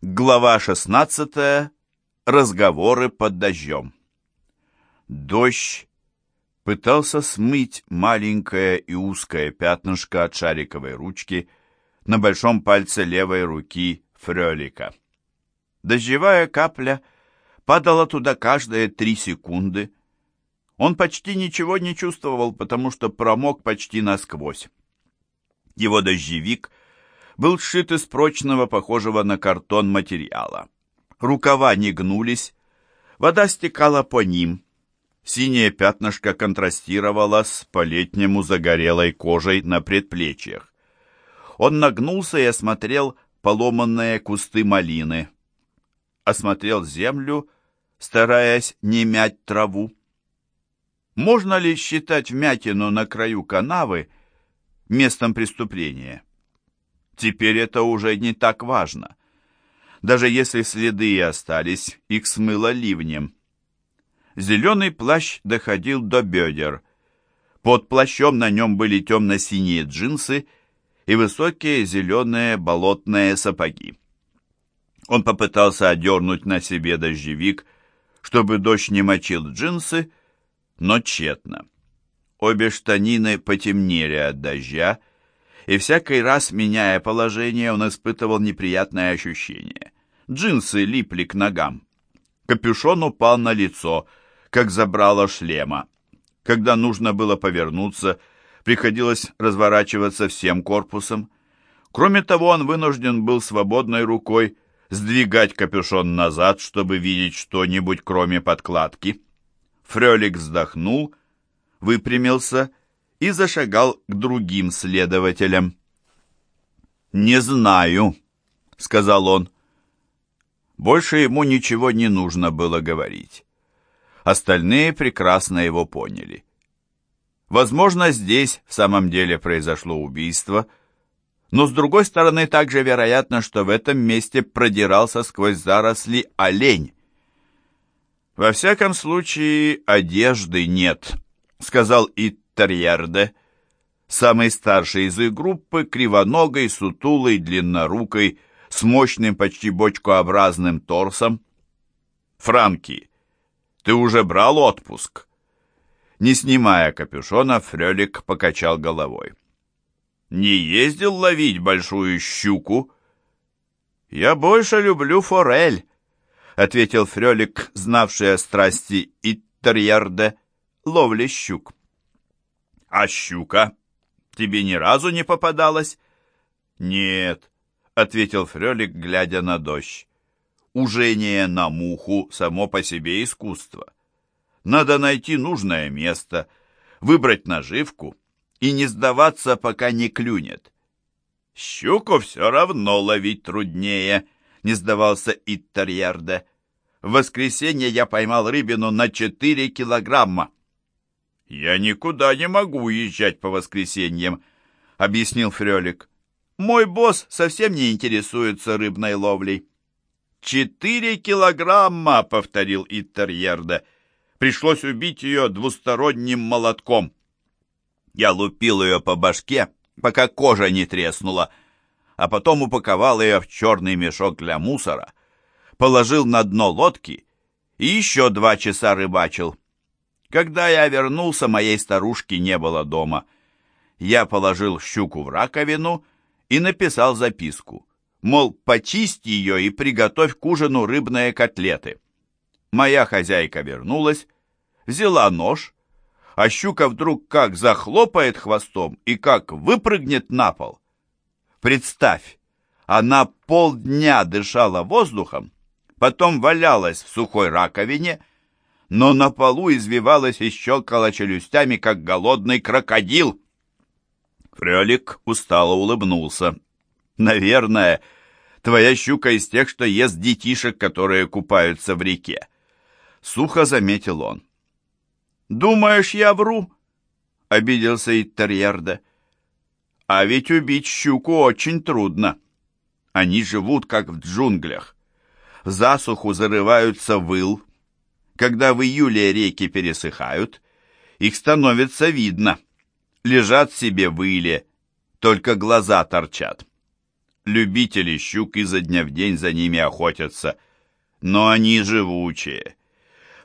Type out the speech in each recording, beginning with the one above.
Глава 16. Разговоры под дождем. Дождь пытался смыть маленькое и узкое пятнышко от шариковой ручки на большом пальце левой руки Фрелика. Дождевая капля падала туда каждые три секунды. Он почти ничего не чувствовал, потому что промок почти насквозь. Его дождевик был сшит из прочного, похожего на картон материала. Рукава не гнулись, вода стекала по ним. Синее пятнышко контрастировало с по-летнему загорелой кожей на предплечьях. Он нагнулся и осмотрел поломанные кусты малины. Осмотрел землю, стараясь не мять траву. Можно ли считать вмятину на краю канавы местом преступления? Теперь это уже не так важно. Даже если следы и остались, их смыло ливнем. Зеленый плащ доходил до бедер. Под плащом на нем были темно-синие джинсы и высокие зеленые болотные сапоги. Он попытался одернуть на себе дождевик, чтобы дождь не мочил джинсы, но тщетно. Обе штанины потемнели от дождя, и всякий раз, меняя положение, он испытывал неприятное ощущение. Джинсы липли к ногам. Капюшон упал на лицо, как забрало шлема. Когда нужно было повернуться, приходилось разворачиваться всем корпусом. Кроме того, он вынужден был свободной рукой сдвигать капюшон назад, чтобы видеть что-нибудь, кроме подкладки. Фрелик вздохнул, выпрямился и зашагал к другим следователям. «Не знаю», — сказал он. Больше ему ничего не нужно было говорить. Остальные прекрасно его поняли. Возможно, здесь в самом деле произошло убийство, но с другой стороны также вероятно, что в этом месте продирался сквозь заросли олень. «Во всяком случае, одежды нет», — сказал Ит Терьерде, самый старший из их группы, кривоногой, сутулой, длиннорукой, с мощным, почти бочкообразным торсом. «Франки, ты уже брал отпуск?» Не снимая капюшона, Фрелик покачал головой. «Не ездил ловить большую щуку?» «Я больше люблю форель», — ответил Фрелик, знавший о страсти Иттерьерде, ловли щук. «А щука? Тебе ни разу не попадалась?» «Нет», — ответил Фрелик, глядя на дождь. «Ужение на муху само по себе искусство. Надо найти нужное место, выбрать наживку и не сдаваться, пока не клюнет. Щуку все равно ловить труднее», — не сдавался Иттарьярде. «В воскресенье я поймал рыбину на четыре килограмма». «Я никуда не могу уезжать по воскресеньям», — объяснил Фрелик. «Мой босс совсем не интересуется рыбной ловлей». «Четыре килограмма», — повторил Иттерьерда. «Пришлось убить ее двусторонним молотком». Я лупил ее по башке, пока кожа не треснула, а потом упаковал ее в черный мешок для мусора, положил на дно лодки и еще два часа рыбачил. Когда я вернулся, моей старушки не было дома. Я положил щуку в раковину и написал записку. Мол, почисти ее и приготовь к ужину рыбные котлеты. Моя хозяйка вернулась, взяла нож, а щука вдруг как захлопает хвостом и как выпрыгнет на пол. Представь, она полдня дышала воздухом, потом валялась в сухой раковине, но на полу извивалась и щелкала челюстями, как голодный крокодил. Фрелик устало улыбнулся. «Наверное, твоя щука из тех, что ест детишек, которые купаются в реке». Сухо заметил он. «Думаешь, я вру?» — обиделся Иттерьерде. «А ведь убить щуку очень трудно. Они живут, как в джунглях. В засуху зарываются выл, когда в июле реки пересыхают, их становится видно. Лежат себе в только глаза торчат. Любители щук изо дня в день за ними охотятся. Но они живучие.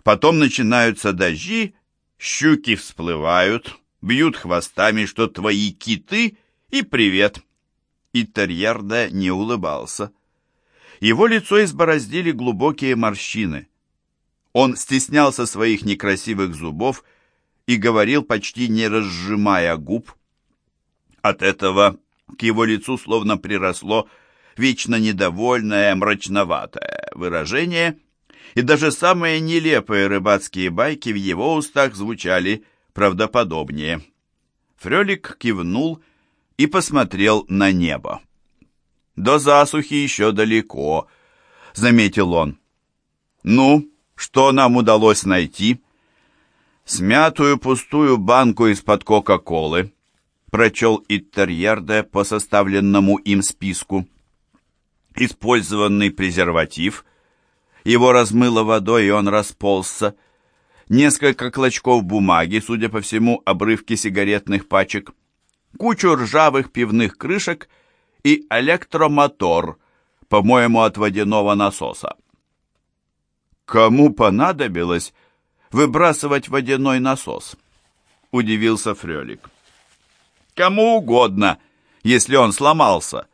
Потом начинаются дожди, щуки всплывают, бьют хвостами, что твои киты, и привет. И Терьерде не улыбался. Его лицо избороздили глубокие морщины. Он стеснялся своих некрасивых зубов и говорил, почти не разжимая губ. От этого к его лицу словно приросло вечно недовольное, мрачноватое выражение, и даже самые нелепые рыбацкие байки в его устах звучали правдоподобнее. Фрелик кивнул и посмотрел на небо. «До засухи еще далеко», — заметил он. «Ну, что нам удалось найти?» «Смятую пустую банку из-под Кока-Колы», — прочел Иттерьерде по составленному им списку. «Использованный презерватив. Его размыло водой, и он расползся. Несколько клочков бумаги, судя по всему, обрывки сигаретных пачек. Кучу ржавых пивных крышек — и электромотор, по-моему, от водяного насоса. Кому понадобилось выбрасывать водяной насос? Удивился Фрелик. Кому угодно, если он сломался,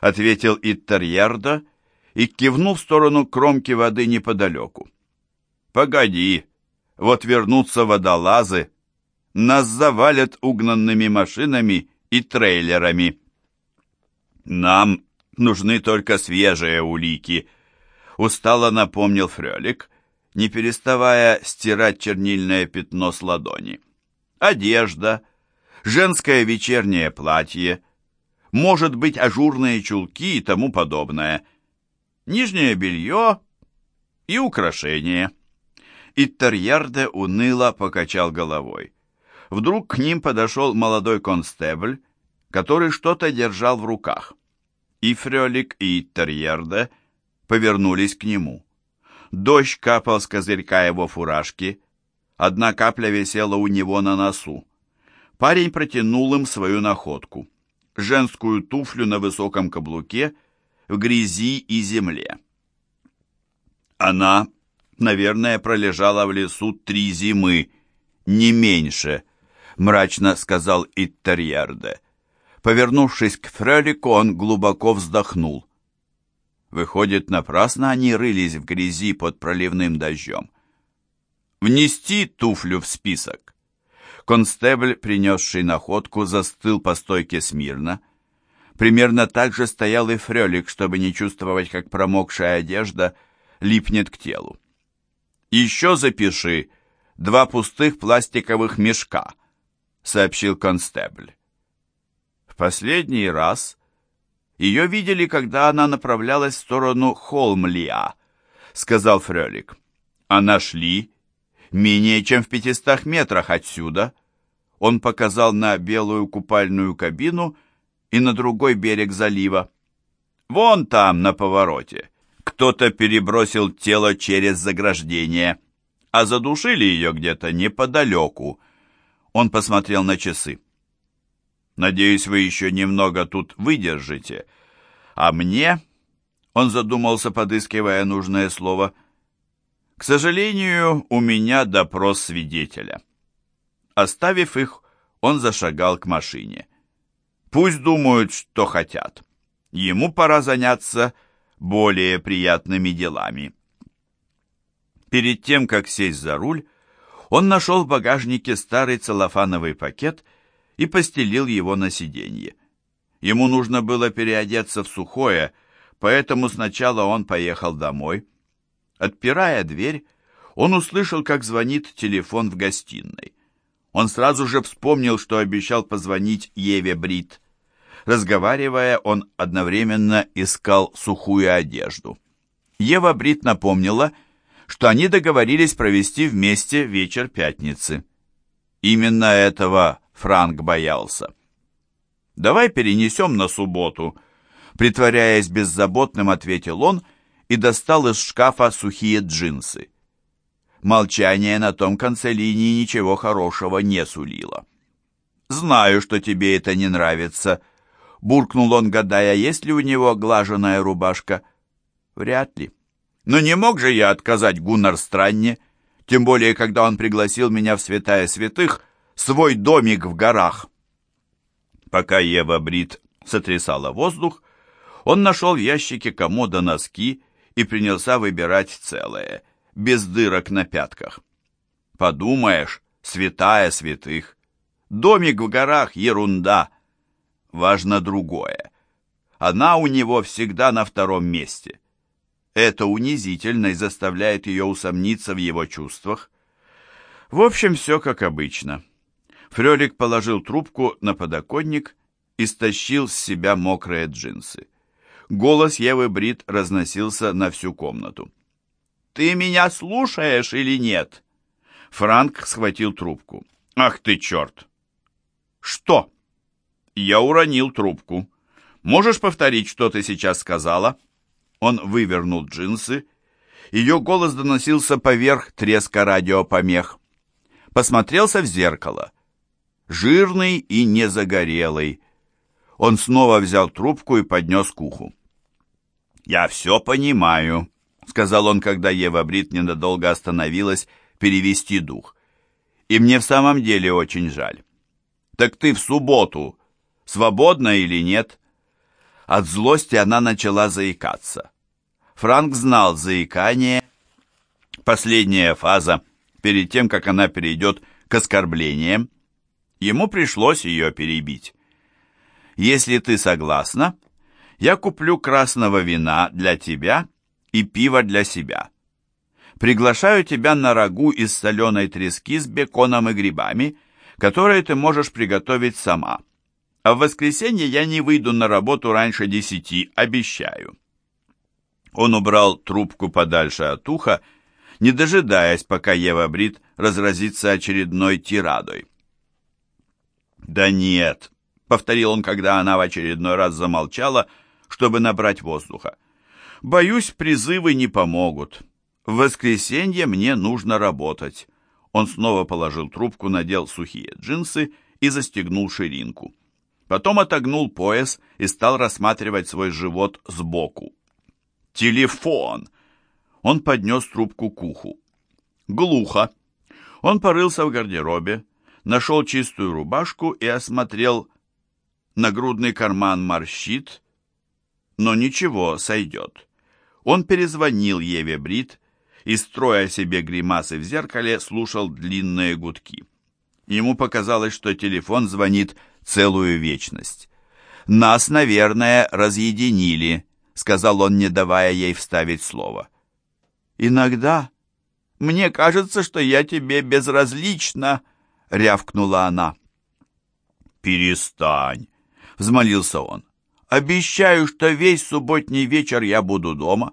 ответил Иттерьерда и кивнул в сторону кромки воды неподалеку. Погоди, вот вернутся водолазы, нас завалят угнанными машинами и трейлерами. «Нам нужны только свежие улики», — устало напомнил Фрелик, не переставая стирать чернильное пятно с ладони. «Одежда, женское вечернее платье, может быть, ажурные чулки и тому подобное, нижнее белье и украшения». Иттерьярде уныло покачал головой. Вдруг к ним подошел молодой констебль, который что-то держал в руках. И Фрелик, и Терьерде повернулись к нему. Дождь капал с козырька его фуражки, одна капля висела у него на носу. Парень протянул им свою находку. Женскую туфлю на высоком каблуке в грязи и земле. Она, наверное, пролежала в лесу три зимы, не меньше, мрачно сказал Иттерьерде. Повернувшись к Фрелику, он глубоко вздохнул. Выходит, напрасно они рылись в грязи под проливным дождем. Внести туфлю в список. Констебль, принесший находку, застыл по стойке смирно. Примерно так же стоял и Фрелик, чтобы не чувствовать, как промокшая одежда липнет к телу. «Еще запиши два пустых пластиковых мешка», — сообщил констебль последний раз ее видели, когда она направлялась в сторону Холмлиа, сказал Фрелик. А нашли менее чем в пятистах метрах отсюда. Он показал на белую купальную кабину и на другой берег залива. Вон там, на повороте, кто-то перебросил тело через заграждение, а задушили ее где-то неподалеку. Он посмотрел на часы. Надеюсь, вы еще немного тут выдержите. А мне...» Он задумался, подыскивая нужное слово. «К сожалению, у меня допрос свидетеля». Оставив их, он зашагал к машине. «Пусть думают, что хотят. Ему пора заняться более приятными делами». Перед тем, как сесть за руль, он нашел в багажнике старый целлофановый пакет — и постелил его на сиденье. Ему нужно было переодеться в сухое, поэтому сначала он поехал домой. Отпирая дверь, он услышал, как звонит телефон в гостиной. Он сразу же вспомнил, что обещал позвонить Еве Брит. Разговаривая, он одновременно искал сухую одежду. Ева Брит напомнила, что они договорились провести вместе вечер пятницы. Именно этого Франк боялся. «Давай перенесем на субботу», — притворяясь беззаботным, ответил он и достал из шкафа сухие джинсы. Молчание на том конце линии ничего хорошего не сулило. «Знаю, что тебе это не нравится», — буркнул он, гадая, есть ли у него глаженая рубашка. Вряд ли. Но не мог же я отказать Гуннар Странне, тем более, когда он пригласил меня в святая святых, свой домик в горах. Пока Ева Брит сотрясала воздух, он нашел в ящике комода носки и принялся выбирать целое, без дырок на пятках. Подумаешь, святая святых. Домик в горах — ерунда. Важно другое. Она у него всегда на втором месте. Это унизительно и заставляет ее усомниться в его чувствах. В общем, все как обычно. Фрелик положил трубку на подоконник и стащил с себя мокрые джинсы. Голос Евы Брит разносился на всю комнату. «Ты меня слушаешь или нет?» Франк схватил трубку. «Ах ты черт!» «Что?» «Я уронил трубку. Можешь повторить, что ты сейчас сказала?» Он вывернул джинсы. Ее голос доносился поверх треска радиопомех. Посмотрелся в зеркало. Жирный и незагорелый. Он снова взял трубку и поднес к уху. «Я все понимаю», — сказал он, когда Ева Брит ненадолго остановилась перевести дух. «И мне в самом деле очень жаль. Так ты в субботу свободна или нет?» От злости она начала заикаться. Франк знал заикание, последняя фаза, перед тем, как она перейдет к оскорблениям. Ему пришлось ее перебить. «Если ты согласна, я куплю красного вина для тебя и пива для себя. Приглашаю тебя на рагу из соленой трески с беконом и грибами, которые ты можешь приготовить сама. А в воскресенье я не выйду на работу раньше десяти, обещаю». Он убрал трубку подальше от уха, не дожидаясь, пока Ева Брит разразится очередной тирадой. «Да нет», — повторил он, когда она в очередной раз замолчала, чтобы набрать воздуха. «Боюсь, призывы не помогут. В воскресенье мне нужно работать». Он снова положил трубку, надел сухие джинсы и застегнул ширинку. Потом отогнул пояс и стал рассматривать свой живот сбоку. «Телефон!» Он поднес трубку к уху. Глухо. Он порылся в гардеробе, нашел чистую рубашку и осмотрел нагрудный карман морщит, но ничего, сойдет. Он перезвонил Еве Брит и, строя себе гримасы в зеркале, слушал длинные гудки. Ему показалось, что телефон звонит целую вечность. «Нас, наверное, разъединили», — сказал он, не давая ей вставить слово. «Иногда мне кажется, что я тебе безразлична», — рявкнула она. «Перестань», — взмолился он. «Обещаю, что весь субботний вечер я буду дома.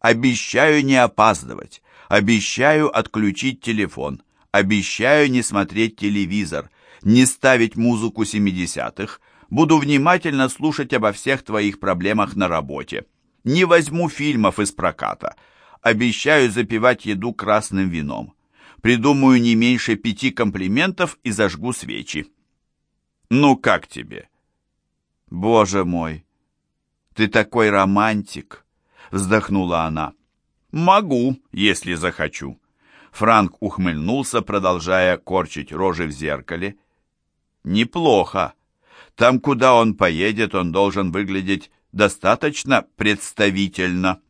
Обещаю не опаздывать. Обещаю отключить телефон. Обещаю не смотреть телевизор, не ставить музыку семидесятых, Буду внимательно слушать обо всех твоих проблемах на работе. Не возьму фильмов из проката. Обещаю запивать еду красным вином. Придумаю не меньше пяти комплиментов и зажгу свечи. Ну, как тебе? Боже мой, ты такой романтик, вздохнула она. Могу, если захочу. Франк ухмыльнулся, продолжая корчить рожи в зеркале. Неплохо. Там, куда он поедет, он должен выглядеть достаточно представительно.